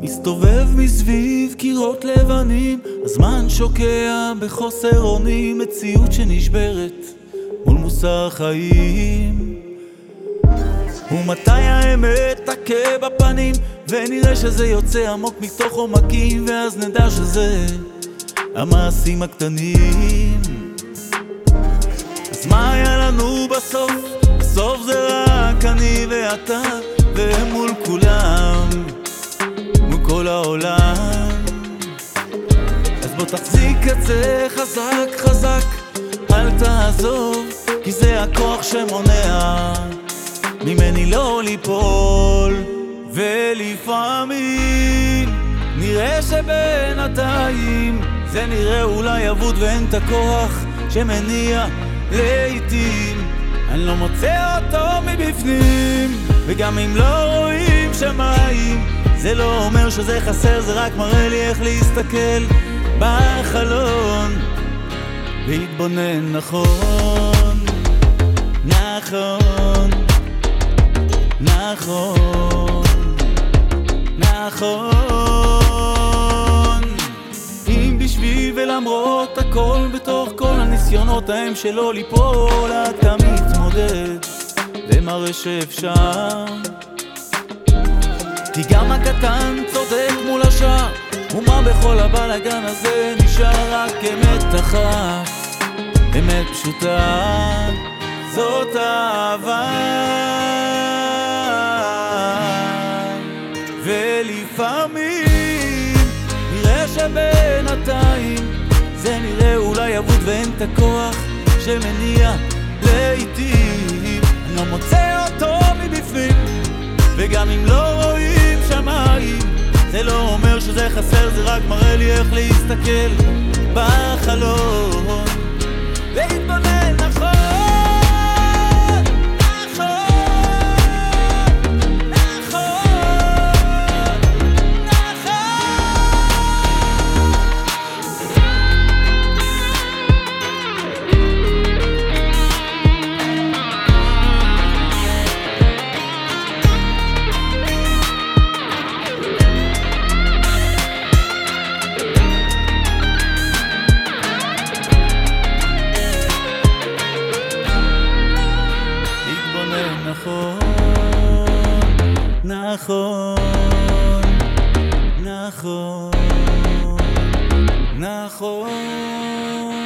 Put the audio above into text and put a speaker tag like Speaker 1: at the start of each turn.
Speaker 1: מסתובב מסביב קירות לבנים, הזמן שוקע בחוסר אונים, מציאות שנשברת מול מוסר חיים. ומתי האמת תכה בפנים, ונראה שזה יוצא עמוק מתוך עומקים, ואז נדע שזה המעשים הקטנים. אז מה היה לנו בסוף? בסוף זה רק אני ואתה, תחזיק את זה חזק חזק, אל תעזוב, כי זה הכוח שמונע. ממני לא ליפול. ולפעמים נראה שבינתיים זה נראה אולי אבוד ואין את הכוח שמניע לעיתים. אני לא מוצא אותו מבפנים וגם אם לא רואים שמיים זה לא אומר שזה חסר, זה רק מראה לי איך להסתכל בחלון להתבונן נכון, נכון, נכון, נכון. אם בשביל ולמרות הכל בתוך כל הניסיונות ההם שלא ליפול אתה מתמודד ומראה שאפשר כי גם הקטן צודק מול השאר ומה בכל הבלאגן הזה נשאר רק אמת אחת? אמת פשוטה זאת אהבה. ולפעמים נראה שבינתיים זה נראה אולי אבוד ואין את הכוח שמניע לעיתים. אני לא מוצא אותו מבפנים וגם אם לא זה לא אומר שזה חסר, זה רק מראה לי איך להסתכל בחלום. להתבונן נכון, נכון, נכון, נכון